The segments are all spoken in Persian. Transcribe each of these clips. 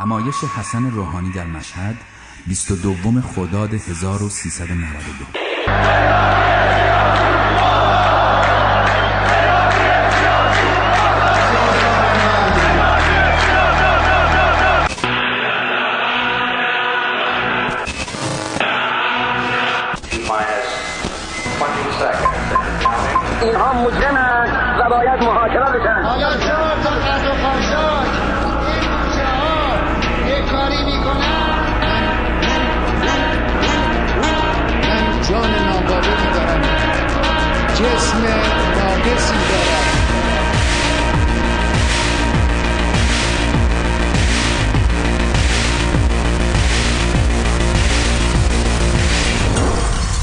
همایش حسن روحانی در مشهد 22 خرداد 1392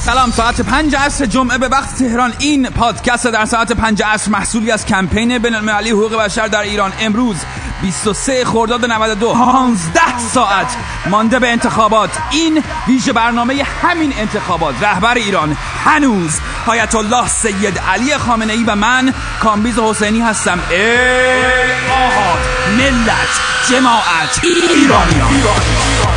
سلام. ساعت پنج عصر جمعه به وقت تهران. این پادکست در ساعت پنج عصر محصولی از کمپین بین المللی حقوق بشر در ایران. امروز 23 خرداد 92 15 ساعت مانده به انتخابات. این ویژه برنامه همین انتخابات. رهبر ایران هنوز حیات الله سید علی خامنه ای و من کامبیز حسینی هستم. ای آهات ملت جماعت ایرانیان. خب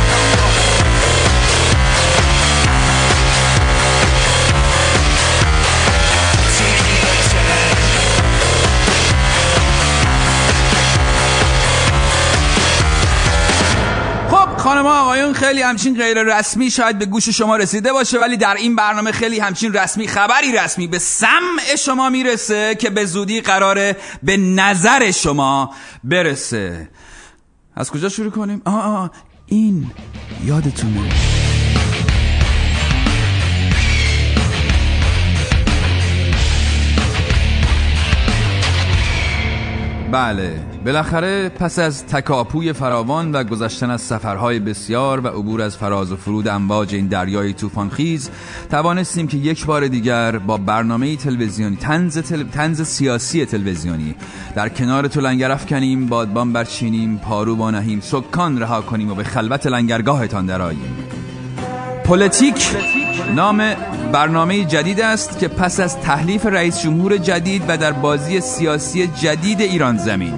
خانم ها آقایون خیلی همچین غیر رسمی شاید به گوش شما رسیده باشه ولی در این برنامه خیلی همچین رسمی خبری رسمی به سمع شما می‌رسه که به زودی قراره به نظر شما برسه. از کجا شروع کنیم؟ آه, آه. این یادتونه. بله بالاخره پس از تکاپوی فراوان و گذشتن از سفرهای بسیار و عبور از فراز و فرود امواج این دریای طوفانخیز توانستیم که یک بار دیگر با برنامه تلویزیونی تنز, تل... تنز سیاسی تلویزیونی در کنار تو لنگر افکنیم بادبان برچینیم پارو بنهیم سکان رها کنیم و به خلوت لنگرگاهتان درآییم. پلیتیک نام برنامه جدید است که پس از تحلیف رئیس جمهور جدید و در بازی سیاسی جدید ایران زمین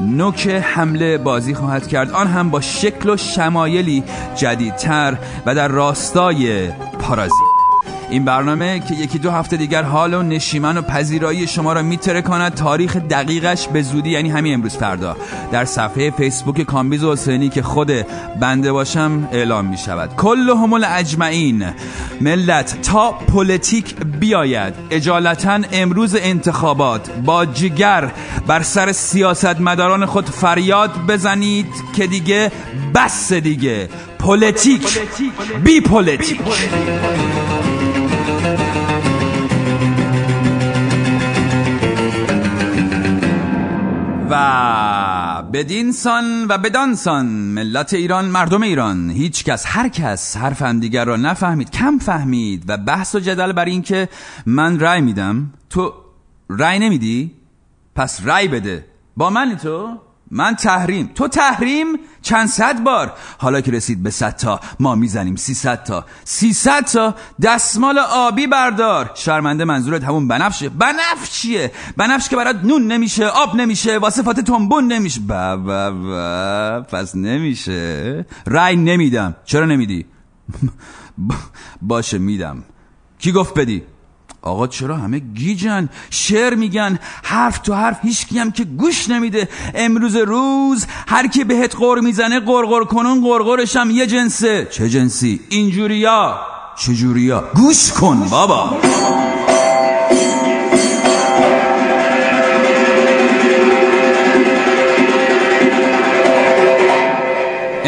نوک حمله بازی خواهد کرد. آن هم با شکل و شمایلی جدیدتر و در راستای پارازیت این برنامه که یکی دو هفته دیگر حال و نشیمن و پذیرایی شما را می‌ترکاند تاریخ دقیقش به زودی یعنی همین امروز فردا در صفحه فیسبوک کامبیز حسینی که خود بنده باشم اعلام می شود کلهم اجمعین ملت تا پلیتیک بیاید. اجالتا امروز انتخابات. با جگر بر سر سیاستمداران خود فریاد بزنید که دیگه بس دیگه. پلیتیک. بی پلیتیک. و بدینسان و بدانسان ملت ایران مردم ایران هیچ کس هر کس حرف هم دیگر را نفهمید کم فهمید و بحث و جدل بر این که من رأی میدم تو رأی نمیدی؟ پس رأی بده. با من تو؟ من تحریم. تو تحریم چند صد بار. حالا که رسید به صد تا ما می‌زنیم سیصد تا. سیصد تا دستمال آبی بردار. شرمنده منظورت همون بنفشه. بنفش چیه بنفش که برات نون نمیشه آب نمیشه واسفات تنبون نمیشه. با پس نمیشه. رای نمیدم. چرا نمیدی؟ باشه میدم. کی گفت بدی؟ آقا چرا همه گیجن؟ شعر میگن حرف تو حرف هیچکی هم که گوش نمیده. امروز روز هر کی بهت قر می‌زنه قرقر کنون قرقرش هم یه جنسه. چه جنسی؟ اینجوریا. چجوریا؟ گوش کن بابا.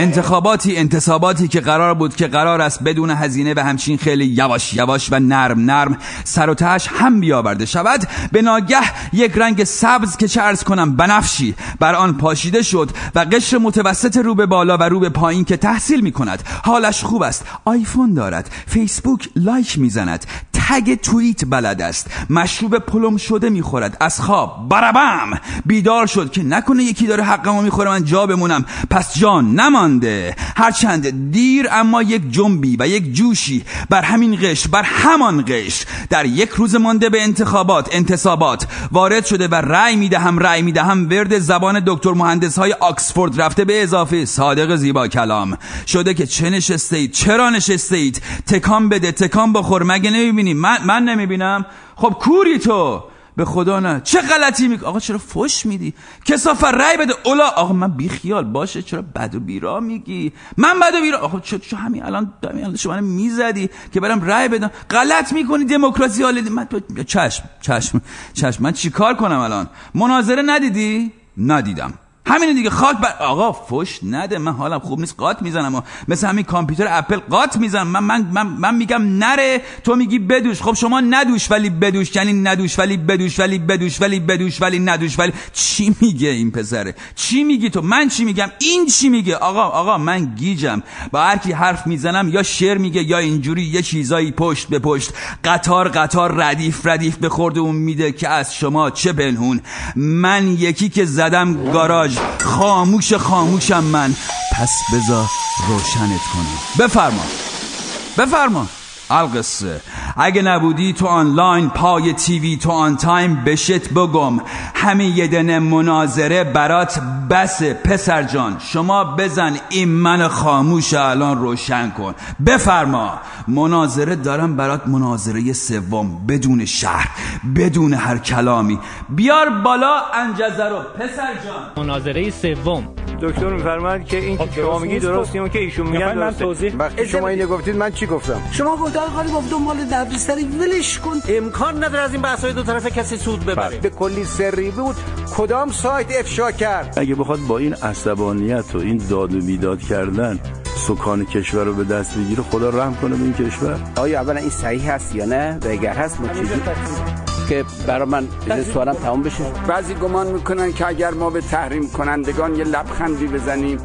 انتخاباتی انتصاباتی که قرار بود که قرار است بدون هزینه و همچین خیلی یواش یواش و نرم نرم سر و تهش هم بیاورده شود. به ناگه یک رنگ سبز که چه ارز کنم بنفشی بر آن پاشیده شد و قشر متوسط رو به بالا و رو به پایین که تحصیل می کند حالش خوب است. آیفون دارد. فیسبوک لایک می‌زند. تگ توییت بلد است. مشروب پلم شده می‌خورد. از خواب. بربم بیدار شد که نکنه یکی داره حقمو می‌خوره من جا بمونم. پس جان نمان! مانده هرچند دیر اما یک جنبی و یک جوشی بر همین قشر بر همان قشر در یک روز مانده به انتخابات انتصابات وارد شده و رأی می‌دهم رأی می‌دهم ورد زبان دکتر مهندس های آکسفورد رفته به اضافه صادق زیبا کلام. شده که چه نشسته اید چرا نشسته اید تکان بده تکان بخور. مگه نمی‌بینی؟ من, من نمی‌بینم؟ خب کوری تو! به خدا نه. چه غلطی می‌کنی؟ آقا چرا فش میدی؟ کسافت رای بده. اولا آقا من بی خیال باشه. چرا بد و بیرا میگی؟ من بد و بیرا. آقا چرا چرا همین الان همین شما می‌زدی که برم رای بدم. غلط می‌کنی دموکراسی. حال من چشم چشم چشم. من چیکار کنم الان؟ مناظره ندیدی؟ ندیدم. همین دیگه خاک بر آقا فش نده. من حالم خوب نیست. قات می‌زنم. مثل همین کامپیوتر اپل قات می‌زنم. من, من, من, من میگم نره. تو میگی بدوش. خب شما ندوش ولی بدوش. یعنی ندوش ولی بدوش ولی بدوش ولی بدوش ولی ندوش ولی چی میگه این پسره؟ چی میگی تو؟ من چی میگم؟ این چی میگه؟ آقا آقا من گیجم. با هر کی حرف می‌زنم یا شعر میگه یا اینجوری یه چیزایی پشت به پشت. قطار قطار ردیف ردیف به خورده اون میده که از شما چه بنهون من یکی که زدم گاراژ. خاموش خاموشم من. پس بذار روشنت کنم. بفرما. بفرما. القصه اگه نبودی تو آنلاین پای تیوی تو آن تایم بشت بگم. همین یه دنه مناظره برات بسه پسر جان. شما بزن این من خاموش الان روشن کن. بفرما. مناظره دارم برات مناظره سوم بدون شهر بدون هر کلامی. بیار بالا انجزه رو پسر جان. مناظره سوم. دکتر میفرماد که این خب، که شما میگی درست اون که ایشون میگن من درسته. توضیح وقتی شما اینو گفتید من چی گفتم؟ شما گفت آقا گفت دنبال دردسری ولش کن. امکان نداره از این بحث‌های دو طرفه کسی سود ببره. به کلی سری بود. کدام سایت افشا کرد؟ اگه بخواد با این عصبانیت و این داد و بیداد کردن سکان کشور رو به دست بگیره خدا رحم کنه به این کشور. آیا اولا این صحیح هست یا نه؟ و اگر هست ما چیزی که برای من سوالم تمام بشه. بعضی گمان می‌کنن که اگر ما به تحریم کنندگان یه لبخندی بزنیم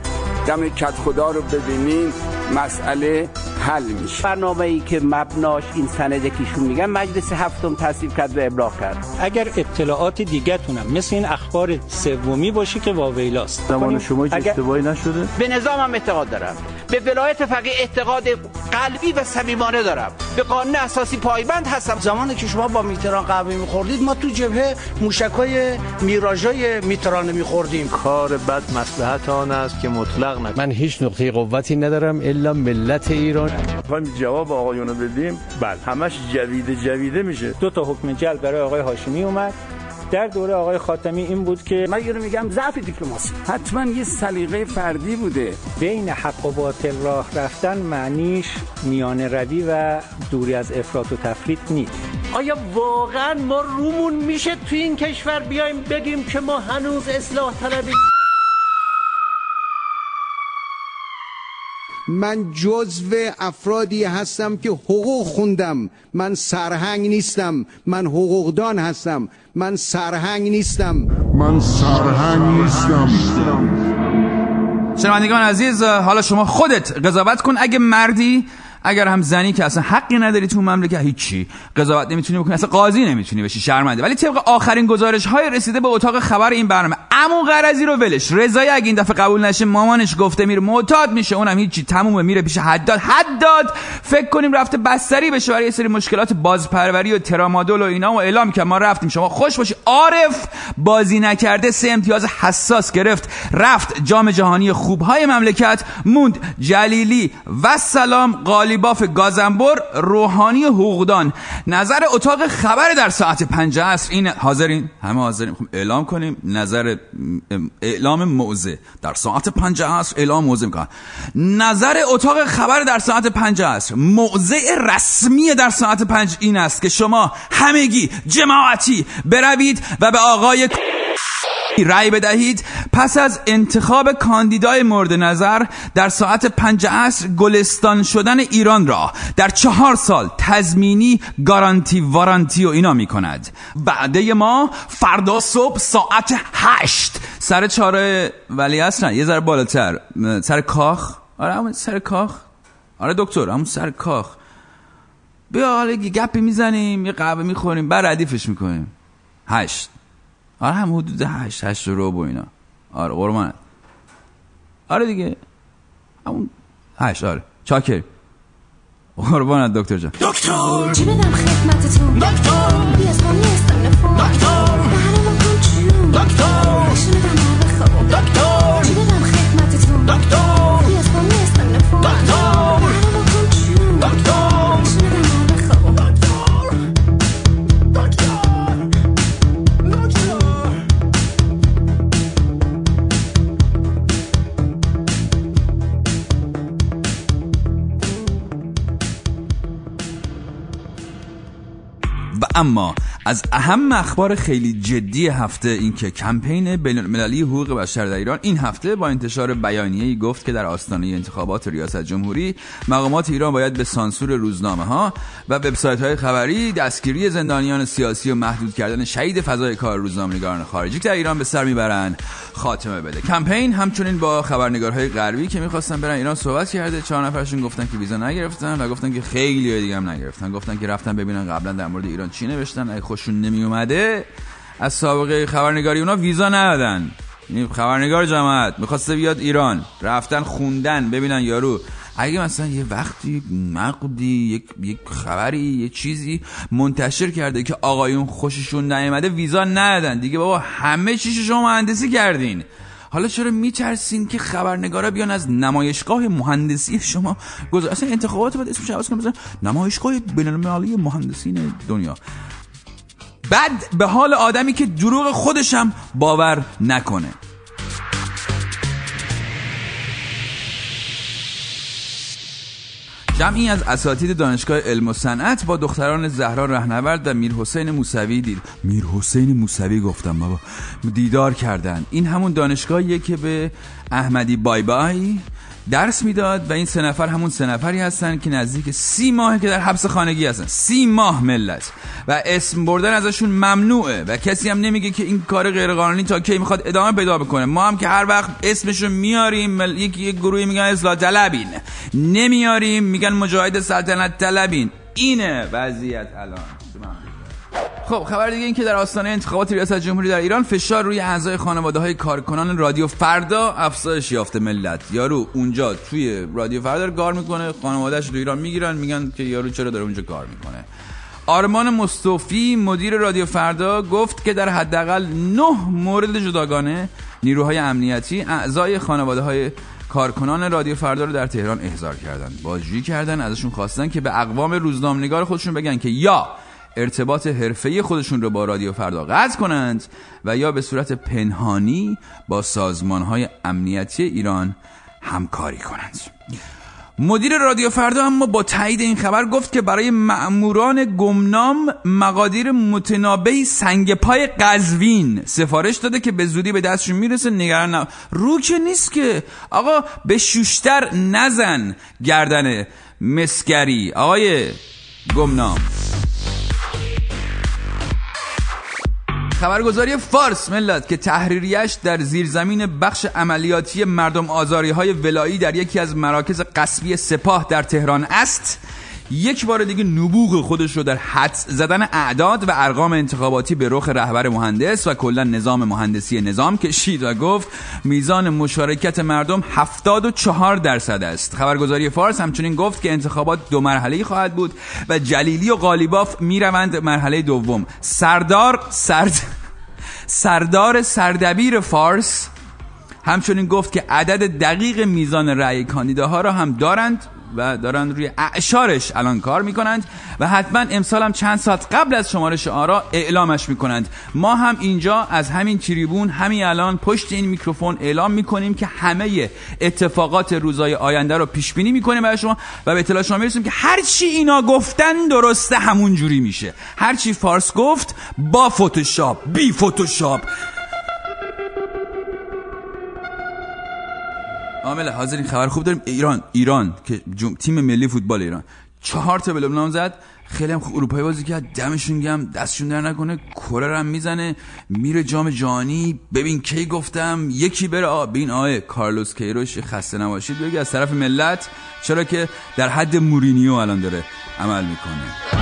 دم کت خدا رو ببینیم مسئله حل میشه. برنامه ای که مبناش این سنده که ایشون میگن مجلس هفتم تصویب کرد و ابلاغ کرد. اگر اطلاعات دیگه تونم مثل این اخبار سومی باشه که واویلاست زمان شما هیچ اگر- اشتباهی نشده؟ به نظامم اعتقاد دارم. به ولایت فقیه اعتقاد قلبی و صمیمانه دارم. به قانون اساسی پایبند هستم. زمانی که شما با میتران قهوه میخوردید ما تو جبهه موشکای میراژای میتران میخوردیم. کار بد مصلحت آن است که مطلق نکنه من هیچ نقطه قوتی ندارم الا ملت ایران. می‌خوایم جواب آقایونو بدیم. بله. همش جویده جویده میشه. دو تا حکم جلب برای آقای هاشمی اومد. در دوره آقای خاتمی این بود که من اینو میگم ضعف دیپلماسی. حتما یه سلیقه فردی بوده. بین حق و باطل راه رفتن معنیش میان روی و دوری از افراط و تفرید نیست. آیا واقعا ما رومون میشه تو این کشور بیایم بگیم که ما هنوز اصلاح طلبی من جزو افرادی هستم که حقوق خوندم. من سرهنگ نیستم. من حقوقدان هستم. من سرهنگ نیستم. من سرهنگ نیستم. شنوندگان عزیز حالا شما خودت قضاوت کن. اگه مردی اگر هم زنی که اصلا حقی نداری تو مملکت هیچی. قضاوت نمی‌تونی بکنی اصلا قاضی نمی‌تونی بشی شرمنده. ولی طبق آخرین گزارش های رسیده به اتاق خبر این برنامه. امو قرضی رو ولش. رضایی اگه این دفعه قبول نشه مامانش گفته میره معتاد میشه. اونم هیچی. تمومه میره پیش حداد. حداد! فکر کنیم رفته بستری بشه برای سری مشکلات بازپروری و ترامادول و اینا و اعلام که ما رفتیم. شما خوش باشی. عارف! بازی نکرده سه امتیاز حساس گرفت. رفت جام جهانی خوبهای مملکت. موند جلیلی. و سلام قالیباف گازنبر روحانی حقوقدان. نظر اتاق خبر در ساعت پنج عصر این حاضرین. همه حاضرین. خب اعلام کنیم نظر اعلام موضع. در ساعت پنج عصر اعلام موضع می‌کنن. نظر اتاق خبر در ساعت پنج عصر. موضع رسمی در ساعت پنج این است که شما همگی جماعتی بروید و به آقای رأی بدهید پس از انتخاب کاندیدای مورد نظر در ساعت پنج عصر گلستان شدن ایران را در چهار سال تضمینی گارانتی وارانتی و اینا می کند بعده ما فردا صبح ساعت هشت. سر چاره ولی اصلا یه ذره بالاتر. سر کاخ؟ آره همون سر کاخ. آره دکتر همون سر کاخ. بیا حالا گپی می‌زنیم یه قهوه می‌خوریم بعد ردیفش می‌کنیم. هشت. آره هم حدود هشت هشت رو و اینا. آره قربانت. آره دیگه. همون هشت آره. چاکر. قربانت دکتر جان. دکتر! چی بدم خدمتتون؟ دکتر! بی از ما نیست تلفن دکتر! و اما از اهم اخبار خیلی جدی هفته این که کمپین بین المللی حقوق بشر در ایران این هفته با انتشار بیانیه‌ای گفت که در آستانه انتخابات ریاست جمهوری مقامات ایران باید به سانسور روزنامه ها و وبسایت های خبری دستگیری زندانیان سیاسی و محدود کردن شهید فضای کار روزنامه‌نگاران خارجی در ایران به سر می‌برند خاتمه بده. کمپین همچنین با خبرنگارهای غربی که می‌خواستن برن ایران صحبت کرده. چهار نفرشون گفتن که ویزا نگرفتن و گفتن که خیلی دیگه هم نگرفتن. گفتن که رفتن ببینن قبلا در مورد ایران چی نوشتن. خوششون نمی اومده از سابقه خبرنگاری اونا ویزا ندادن. خبرنگار جماعت می‌خواسته بیاد ایران. رفتن خوندن ببینن یارو. اگه مثلا یه وقتی مقدی یک, یک خبری یه چیزی منتشر کرده که آقایون خوششون نیامده ویزا ندادن. دیگه بابا همه چیش شما مهندسی کردین. حالا چرا میترسین که خبرنگارا بیان از نمایشگاه مهندسی شما گذار اصلا انتخابات باید اسمش عوض کنم مثلا نمایشگاه بین‌المللی مهندسین دنیا. بعد به حال آدمی که دروغ خودشم باور نکنه. جمعی از اساتید دانشگاه علم و صنعت با دختران زهرا رهنورد و میر حسین موسوی دید. میر حسین موسوی گفتم بابا دیدار کردن. این همون دانشگاهیه که به احمدی بای بای درس می‌داد و این سه نفر همون سه نفری هستن که نزدیک سی ماه که در حبس خانگی هستن. سی ماه ملت. و اسم بردن ازشون ممنوعه و کسی هم نمیگه که این کار غیرقانونی تا کی می‌خواد ادامه پیدا بکنه. ما هم که هر وقت اسمشو میاریم. یک یک گروهی میگن اصلاح طلبین. نمیاریم میگن مجاهد سلطنت طلبین. اینه وضعیت الان. خب خبر دیگه این که در آستانه انتخابات ریاست جمهوری در ایران فشار روی اعضای خانواده های کارکنان رادیو فردا افزایش یافته ملت. یارو اونجا توی رادیو فردا کار می‌کنه خانوادهش رو ایران می‌گیرن میگن که یارو چرا داره اونجا کار می‌کنه. آرمان مصطفی مدیر رادیو فردا گفت که در حداقل نه مورد جداگانه نیروهای امنیتی اعضای خانواده های کارکنان رادیو فردا رو در تهران احضار کردند بازجویی کردن ازشون خواستن که به اقوام روزنامه‌نگار خودشون بگن که یا ارتباط حرفه‌ای خودشون رو با رادیو فردا قطع کنند و یا به صورت پنهانی با سازمانهای امنیتی ایران همکاری کنند. مدیر رادیو فردا اما با تایید این خبر گفت که برای مأموران گمنام مقادیر متنابهی سنگ پای قزوین سفارش داده که به زودی به دستشون می‌رسه. نگران نه رو که نیست که. آقا به شوشتر نزن گردن مسگری. آقای گمنام. خبرگزاری فارس ملت که تحریریش در زیرزمین بخش عملیاتی مردم آزاری های ولایی در یکی از مراکز قصبی سپاه در تهران است. یک بار دیگه نبوغ خودش رو در حد زدن اعداد و ارقام انتخاباتی به رخ رهبر مهندس و کلا نظام مهندسی نظام کشید و گفت میزان مشارکت مردم 74 درصد است. خبرگزاری فارس همچنین گفت که انتخابات دو مرحله خواهد بود و جلیلی و قالیباف می‌روند مرحله دوم. سردار سرد سردار سردبیر فارس همچنین گفت که عدد دقیق میزان رأی کاندیداها را هم دارند و دارن روی اعشارش الان کار می‌کنند و حتما امسال هم چند ساعت قبل از شمارش آرا اعلامش می‌کنند. ما هم اینجا از همین تریبون همین الان پشت این میکروفون اعلام می‌کنیم که همه اتفاقات روزای آینده رو پیش بینی می‌کنیم برای شما و به اطلاع شما می‌رسیم که هر چی اینا گفتن درسته همون جوری میشه. هر چی فارس گفت با فتوشاپ بی فتوشاپ. عامل حاضرین خبر خوب داریم. ایران ایران که جم... تیم ملی فوتبال ایران. چهار تا بلوم نام زد. خیلی هم خوب اروپایی بازی کرد. دمشون گم. دستشون در نکنه. کره هم می‌زنه. میره جام جهانی. ببین کی گفتم؟ یکی بره آ بین آه کارلوس کیروش خسته نباشید. بگی از طرف ملت چرا که در حد مورینیو الان داره عمل می‌کنه.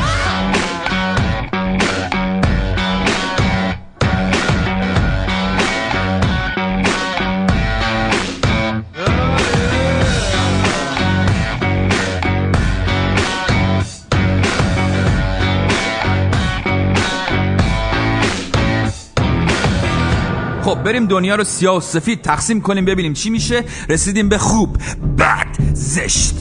خب بریم دنیا رو سیاه و سفید تقسیم کنیم ببینیم چی میشه. رسیدیم به خوب بد زشت.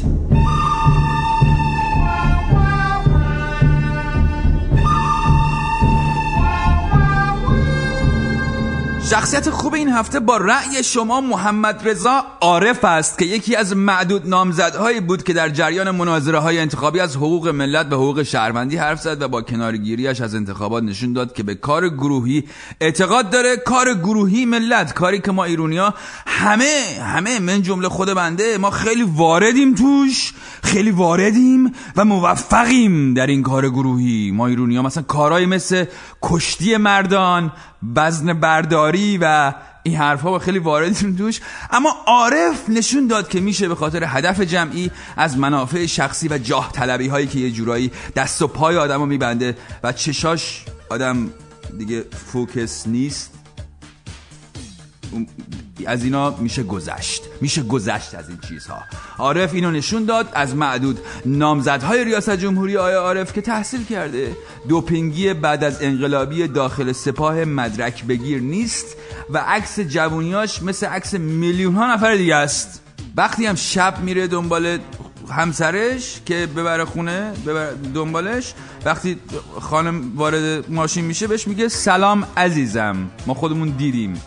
شخصیت خوب این هفته با رأی شما محمد رضا عارف است که یکی از معدود نامزدهایی بود که در جریان مناظره های انتخابی از حقوق ملت به حقوق شهروندی حرف زد و با کنارگیریش از انتخابات نشون داد که به کار گروهی اعتقاد داره. کار گروهی ملت کاری که ما ایرونیا همه همه من جمله خود بنده ما خیلی واردیم توش خیلی واردیم و موفقیم در این کار گروهی. ما ایرونیا مثلا کارهای مثل کشتی مردان وزن برداری و این حرفها با خیلی واردیم توش. اما عارف نشون داد که میشه به خاطر هدف جمعی از منافع شخصی و جاه طلبی هایی که یه جورایی دست و پای آدم رو میبنده و چشاش آدم دیگه فوکس نیست. از اینا میشه گذشت. میشه گذشت از این چیزها. عارف اینو نشون داد از معدود. نامزدهای ریاست جمهوری آیا عارف که تحصیل کرده. دوپینگی بعد از انقلابی داخل سپاه مدرک بگیر نیست و عکس جوونیاش مثل عکس میلیون ها نفر دیگه است. وقتی هم شب میره دنبال همسرش که ببره خونه ببره دنبالش وقتی خانم وارد ماشین میشه بهش میگه سلام عزیزم. ما خودمون دیدیم.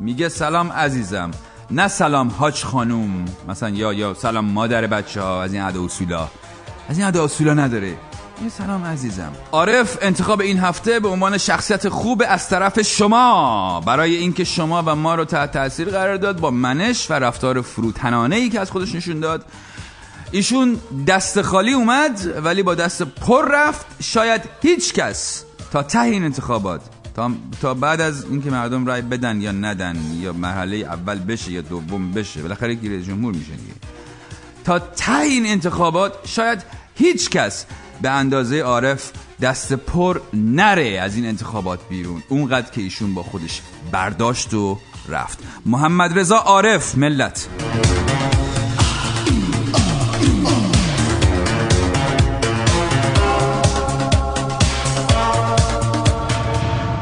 میگه سلام عزیزم. نه سلام حاج خانوم مثلا یا یا سلام مادر بچه ها از این عده اصولا. از این عده اصولا نداره. یه سلام عزیزم. عارف انتخاب این هفته به عنوان شخصیت خوب از طرف شما. برای اینکه شما و ما رو تحت تاثیر قرار داد با منش و رفتار فروتنانه ای که از خودش نشون داد. ایشون دست خالی اومد ولی با دست پر رفت. شاید هیچ کس تا ته این انتخابات تا, بعد از اینکه مردم رای بدن یا ندن یا مرحله اول بشه یا دوم بشه بالاخره رئیس جمهور میشه دیگه. تا ته این انتخابات شاید هیچ کس به اندازه عارف دست پر نره از این انتخابات بیرون. اونقدر که ایشون با خودش برداشت و رفت. محمد رضا عارف ملت.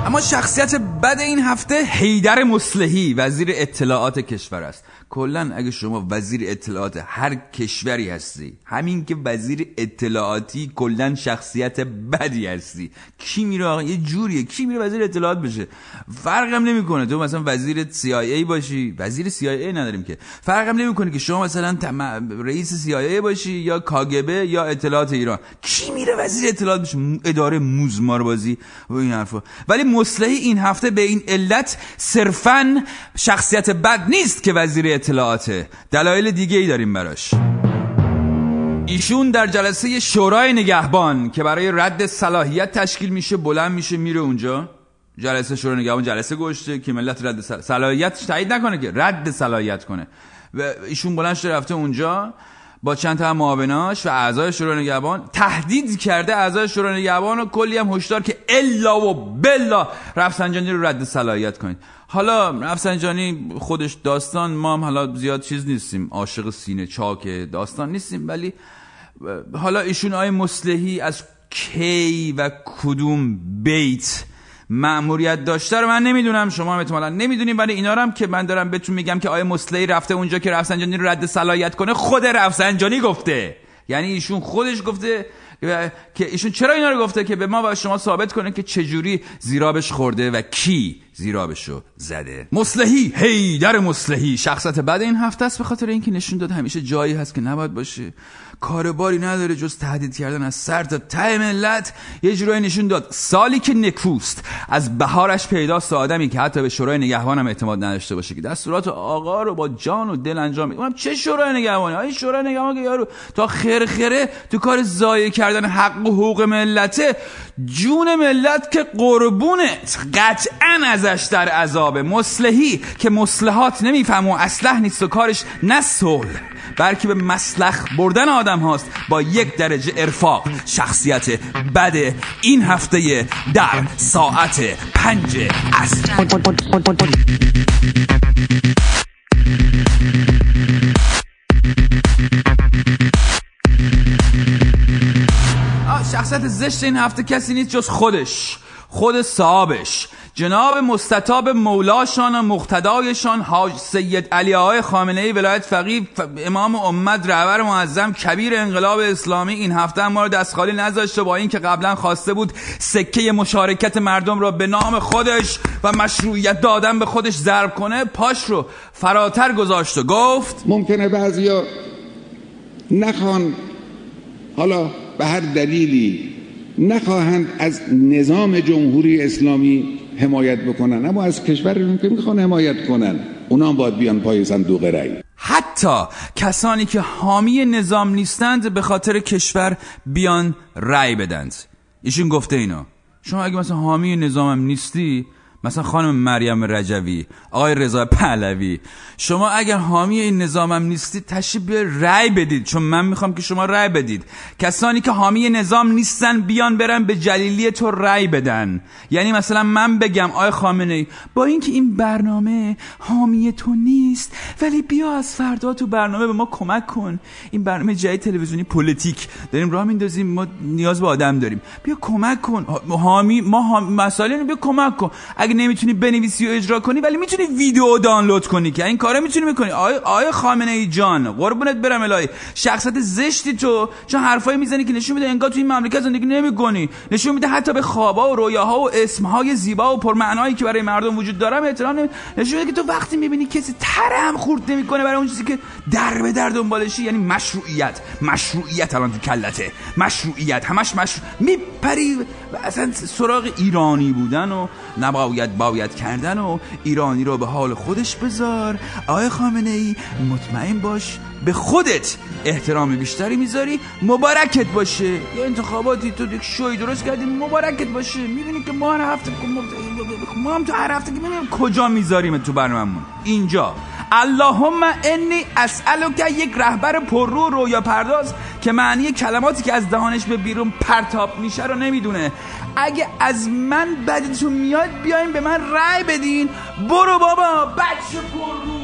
اما شخصیت بد این هفته حیدر مصلحی وزیر اطلاعات کشور است. کلا اگه شما وزیر اطلاعات هر کشوری هستی همین که وزیر اطلاعاتی کلا شخصیت بدی هستی. کی میره یه جوریه. کی میره وزیر اطلاعات بشه؟ فرقم نمی‌کنه. تو مثلا وزیر CIA باشی. وزیر CIA نداریم که. فرقم نمی‌کنه که شما مثلا تم... رئیس CIA باشی یا کاگبه یا اطلاعات ایران. کی میره وزیر اطلاعات بشه؟ اداره موزمار بازی و این حرفا. ولی مصلحی این هفته به این علت صرفا شخصیت بد نیست که وزیر اطلاعاته. دلایل دیگه ای داریم براش. ایشون در جلسه شورای نگهبان که برای رد صلاحیت تشکیل میشه بلند میشه میره اونجا. جلسه شورای نگهبان جلسه گشته که ملت رد صلاحیت تایید نکنه که رد صلاحیت کنه. و ایشون بلند شده رفته اونجا با چند تا معاوناش و اعضای شورای نگهبان. تهدید کرده اعضای شورای نگهبان و کلی هم هشدار که الا و بلا رفسنجانی رو رد صلاحیت کنید. حالا رفسنجانی خودش داستان ما هم حالا زیاد چیز نیستیم عاشق سینه چاک داستان نیستیم ولی حالا ایشون آی مصلحی از کی و کدوم بیت مأموریت داشته رو من نمی‌دونم شما هم احتمالاً نمی‌دونیم ولی اینا هم که من دارم بهتون میگم که آیه مصلحی رفته اونجا که رفسنجانی رو رد صلاحیت کنه خود رفسنجانی گفته. یعنی ایشون خودش گفته که ایشون چرا اینا رو گفته که به ما و شما ثابت کنه که چجوری زیرابش خورده و کی زیرابشو زده؟ مصلحی هی در مصلحی. شخصت بعد این هفته است به خاطر اینکه نشون داد همیشه جایی هست که نباید باشه. کارباری نداره جز تهدید کردن از سر تا ته ملت. یه جورایی نشون داد سالی که نکوست. از بهارش پیداست آدمی که حتی به شورای نگهبان هم اعتماد نداشته باشه که دستورات آقا رو با جان و دل انجام میده اونم چه شورای نگهبانی؟ این شورای نگهبان که یارو تا خرخره تو کار ضایع کردن حق و حقوق ملته. جون ملت که قربونه قطعا ازش در عذاب مصلحی که مصلحات نمیفهم و اسلح نیست و کارش نه صلح. بلکه به مسلخ بردن آدم هاست. با یک درجه ارفاق شخصیت بد این هفته در ساعت پنج است شخصیت زشت این هفته کسی نیست جز خودش. خود صاحبش. جناب مستطاب مولاشان و مقتدایشان حاج سید علی آقای خامنه ای ولایت فقیه امام امت رهبر معظم کبیر انقلاب اسلامی این هفته ما رو دست خالی نذاشته با اینکه قبلا خواسته بود سکه مشارکت مردم را به نام خودش و مشروعیت دادن به خودش ضرب کنه پاش رو فراتر گذاشت و گفت ممکنه بعضیا نخوان حالا به هر دلیلی نخواهند از نظام جمهوری اسلامی حمایت بکنن. اما از کشور که می‌خوان حمایت کنن اونا هم باید بیان پای صندوق رأی. حتی کسانی که حامی نظام نیستند به خاطر کشور بیان رأی بدند. ایشون گفته اینو. شما اگه مثلا حامی نظامم نیستی مثلا خانم مریم رجوی آقای رضا پهلوی شما اگر حامی این نظامم نیستید تشریف بیا رأی بدید. چون من می‌خوام که شما رأی بدید. کسانی که حامی نظام نیستن بیان برن به جلیلی تو رأی بدن. یعنی مثلا من بگم آقای خامنه ای با اینکه این برنامه حامی تو نیست ولی بیا از فردا تو برنامه به ما کمک کن. این برنامه جدید تلویزیونی پلیتیک داریم راه میندازیم ما نیاز به آدم داریم. بیا کمک کن. حامی ما حامی مسائل بیا کمک کن. اگه نمی‌تونی بنویسی و اجرا کنی ولی می‌تونی ویدیو دانلود کنی که. این کارا می‌تونی می‌کنی. آیا آیا خامنه ای جان قربونت برم الهی. شخصیت زشتی تو چون حرفایی می‌زنی که نشون میده انگار تو این مملکت زندگی نمی‌کنی. نشون میده حتی به خوابا و رویاها و اسمهای زیبا و پرمعنایی که برای مردم وجود داره احترام نمی... نشون میده که تو وقتی می‌بینی کسی تره‌م خورد نمی‌کنه برای اون چیزی که در به در دنبالشی یعنی مشروعیت. مشروعیت الان تو کلته. مشروعیت. همش مشروع میپری و اصلا سراغ ایرانی بودن و نباید باید کردن و ایرانی رو به حال خودش بذار. آقای خامنه ای مطمئن باش به خودت احترام بیشتری می‌ذاری. مبارکت باشه. یه انتخاباتی تو یک شوی درست کردی مبارکت باشه. می‌بینی که ما هر هفته ما هم تو هر هفته که کجا می‌ذاریم تو برنامه‌مون. اینجا. اللهم انی اسالک یک رهبر پررو رویا پرداز که معنی کلماتی که از دهانش به بیرون پرتاب میشه رو نمی‌دونه. اگه از من بدتون میاد بیاین به من رأی بدین. برو بابا بچه پررو.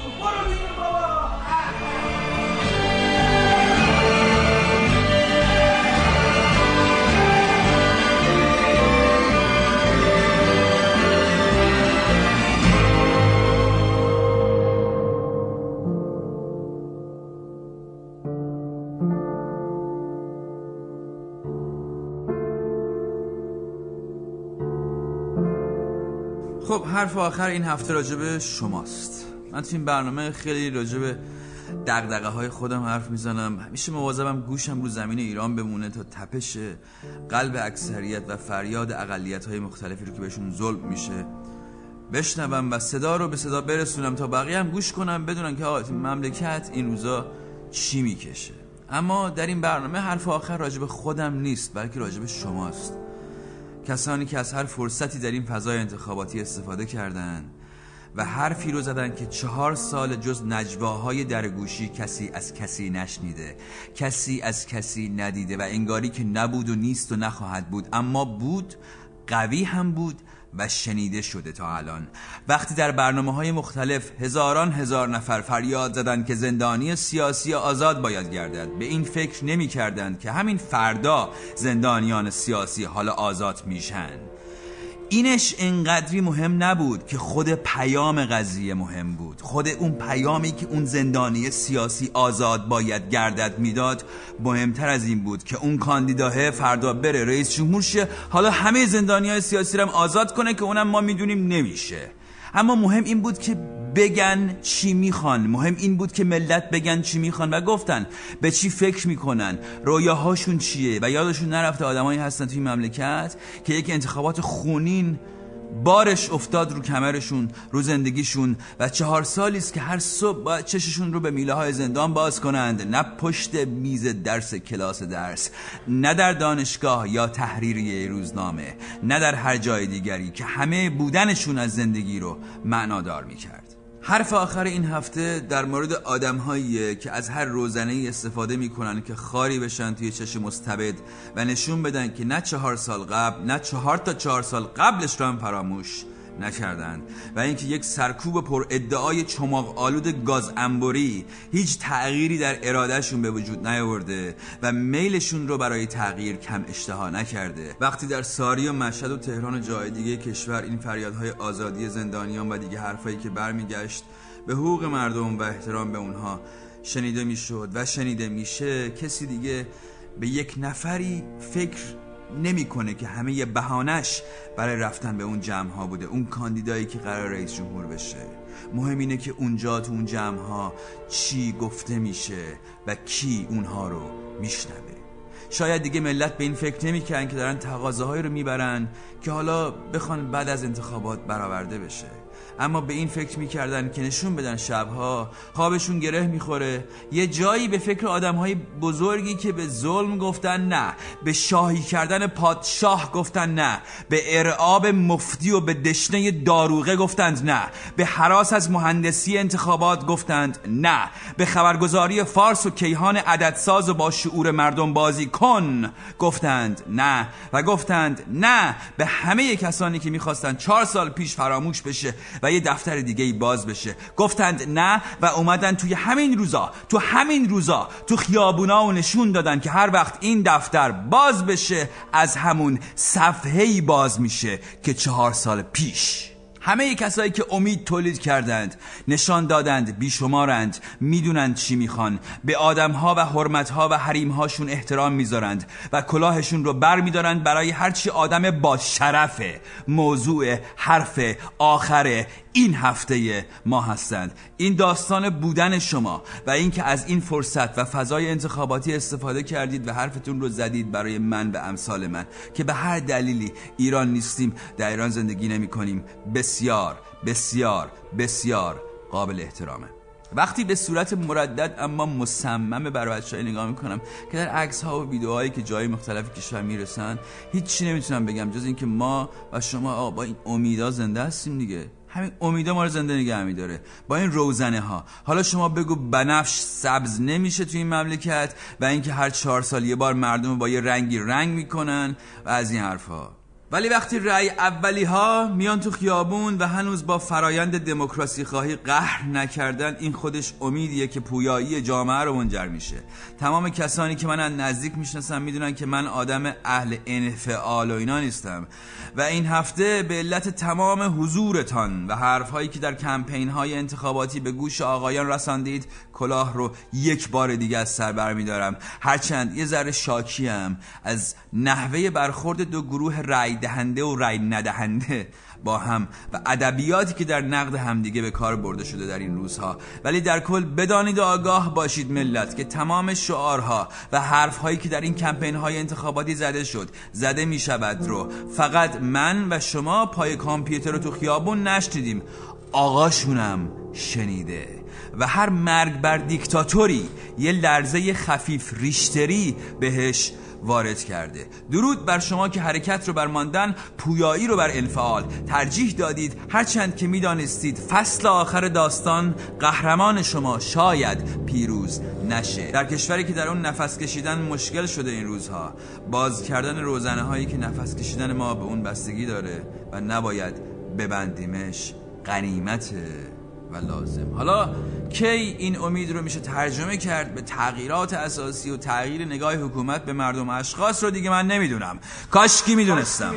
حرف آخر این هفته راجب شماست. من تو این برنامه خیلی راجب دقدقه های خودم حرف می‌زنم. همیشه مواظبم گوشم رو زمین ایران بمونه تا تپش قلب اکثریت و فریاد اقلیت های مختلفی رو که بهشون ظلم میشه بشنوم و صدا رو به صدا برسونم تا بقیه هم گوش کنم بدونن که آقا مملکت این روزا چی می‌کشه. اما در این برنامه حرف آخر راجب خودم نیست بلکه راجب شماست. کسانی که از هر فرصتی در این فضای انتخاباتی استفاده کردند و حرفی رو زدن که چهار سال جز نجواهای درگوشی کسی از کسی نشنیده کسی از کسی ندیده و انگاری که نبود و نیست و نخواهد بود اما بود قوی هم بود و شنیده شده تا الان. وقتی در برنامه های مختلف هزاران هزار نفر فریاد زدند که زندانی سیاسی آزاد باید گردد به این فکر نمی کردند که همین فردا زندانیان سیاسی حالا آزاد میشن. اینش انقدری مهم نبود که خود پیام قضیه مهم بود. خود اون پیامی که اون زندانی سیاسی آزاد باید گردد می‌داد مهمتر از این بود که اون کاندیداه فردا بره رئیس جمهور شه. حالا همه زندانی های سیاسی رو هم آزاد کنه که اونم ما می‌دونیم نمیشه. اما مهم این بود که بگن چی می‌خوان. مهم این بود که ملت بگن چی می‌خوان و گفتن. به چی فکر می‌کنن؟ رویاهاشون چیه؟ و یادشون نرفته آدمایی هستن توی مملکت که یک انتخابات خونین بارش افتاد رو کمرشون رو زندگیشون و چهار سالی است که هر صبح باید چششون رو به میله های زندان باز کنند. نه پشت میز درس کلاس درس نه در دانشگاه یا تحریریه روزنامه نه در هر جای دیگری که همه بودنشون از زندگی رو معنادار می‌کرد. حرف آخر این هفته در مورد آدم که از هر روزنه استفاده می‌کنن که خاری بشن توی چش مستبد و نشون بدن که نه چهار سال قبل نه چهار تا چهار سال قبلش رو هم فراموش. نکردند و اینکه یک سرکوب پر ادعای چماق آلود گاز انبوری هیچ تغییری در ارادهشون به وجود نیاورده و میلشون رو برای تغییر کم اشتها نکرده. وقتی در ساری و مشهد و تهران و جای دیگه کشور این فریادهای آزادی زندانیان و دیگه حرفایی که برمیگشت به حقوق مردم و احترام به اونها شنیده می‌شد و شنیده میشه کسی دیگه به یک نفری فکر نمی‌کنه که همه بهانش برای رفتن به اون جمع ها بوده اون کاندیدایی که قرار رئیس جمهور بشه. مهم اینه که اونجا تو اون جمع ها چی گفته میشه و کی اونها رو میشنوه. شاید دیگه ملت به این فکر نمی‌کنن که دارن تقاضاهایی رو می‌برن که حالا بخوان بعد از انتخابات برآورده بشه. اما به این فکر می‌کردن که نشون بدن شبها خوابشون گره می‌خوره. یه جایی به فکر آدم های بزرگی که به ظلم گفتن نه به شاهی کردن پادشاه گفتن نه به ارعاب مفتی و به دشنه داروغه گفتند نه به حراس از مهندسی انتخابات گفتند نه به خبرگزاری فارس و کیهان عددساز و با شعور مردم بازی کن گفتند نه و گفتند نه به همه کسانی که می‌خواستند چهار سال پیش فراموش بشه و یه دفتر دیگه ای باز بشه. گفتند نه و اومدن توی همین روزا تو همین روزا تو خیابونا و نشون دادن که هر وقت این دفتر باز بشه از همون صفحه باز میشه که چهار سال پیش. همه کسایی که امید تولید کردند نشان دادند بیشمارند می‌دونند چی می‌خوان. به آدمها و حرمتها و حریمهاشون احترام می‌ذارند و کلاهشون رو بر میدارند برای هرچی آدم با شرفه. موضوع حرف آخر این هفته ما هستند. این داستان بودن شما و اینکه از این فرصت و فضای انتخاباتی استفاده کردید و حرفتون رو زدید برای من و امثال من که به هر دلیلی ایران نیستیم در ایران زندگی نمی کنیم. بسیار بسیار بسیار قابل احترامه. وقتی به صورت مردد اما مصمم بر بچه نگاه می‌کنم که در عکس ها و ویدیوهایی که جای مختلف کشور می‌رسن هیچی نمی‌تونم بگم جز اینکه ما و شما آقا با این امیدا زنده هستیم دیگه. همین امیدا ما رو زنده نگه میداره با این روزنه ها حالا شما بگو بنفش سبز نمیشه توی این مملکت و اینکه هر چهار سال یه بار مردم با یه رنگی رنگ می‌کنن و از این حرفها ولی وقتی رأی اولی ها میان تو خیابون و هنوز با فرایند دموکراسی خواهی قهر نکردن این خودش امیدیه که پویایی جامعه رو منجر میشه. تمام کسانی که من از نزدیک می‌شناسم می‌دونن که من آدم اهل انفعال و اینا نیستم. و این هفته به علت تمام حضورتان و حرفهایی که در کمپین های انتخاباتی به گوش آقایان رساندید کلاه رو یک بار دیگه از سر برمیدارم. هرچند یه ذره شاکیم. از نحوه برخورد دو گروه رأی دهنده و رأی ندهنده با هم و ادبیاتی که در نقد همدیگه به کار برده شده در این روزها. ولی در کل بدانید و آگاه باشید ملت که تمام شعارها و حرفهایی که در این کمپین های انتخاباتی زده شد زده می شود رو. فقط من و شما پای کامپیوتر رو تو خیابون نشنیدیم. آقاشونم شنیده و هر مرگ بر دیکتاتوری یه لرزه خفیف ریشتری بهش وارد کرده. درود بر شما که حرکت رو بر ماندن پویایی رو بر انفعال. ترجیح دادید هرچند که می‌دانستید فصل آخر داستان قهرمان شما شاید پیروز نشه. در کشوری که در اون نفس کشیدن مشکل شده این روزها. باز کردن روزنه هایی که نفس کشیدن ما به اون بستگی داره و نباید ببندیمش. غنیمته و لازم. حالا کی این امید رو میشه ترجمه کرد به تغییرات اساسی و تغییر نگاه حکومت به مردم اشخاص رو دیگه من نمی‌دونم. کاشکی می‌دونستم.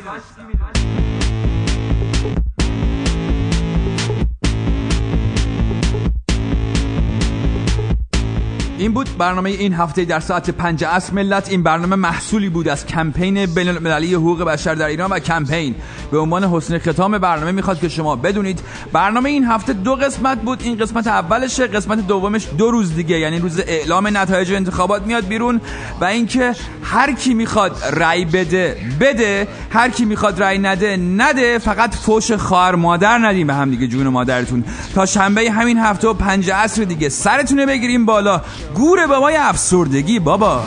این بود برنامه این هفته در ساعت پنج عصر ملت. این برنامه محصولی بود از کمپین بین المللی حقوق بشر در ایران و کمپین. به عنوان حسن ختام برنامه می‌خواد که شما بدونید برنامه این هفته دو قسمت بود. این قسمت اولشه قسمت دومش دو روز دیگه یعنی روز اعلام نتایج انتخابات میاد بیرون و اینکه هر کی می‌خواد رأی بده بده. هر کی می‌خواد رأی نده نده. فقط فوش خواهر مادر ندیم به هم دیگه جون مادرتون. تا شنبه همین هفته و پنج عصر دیگه سرتونه بگیریم بالا. گور بابای افسردگی بابا.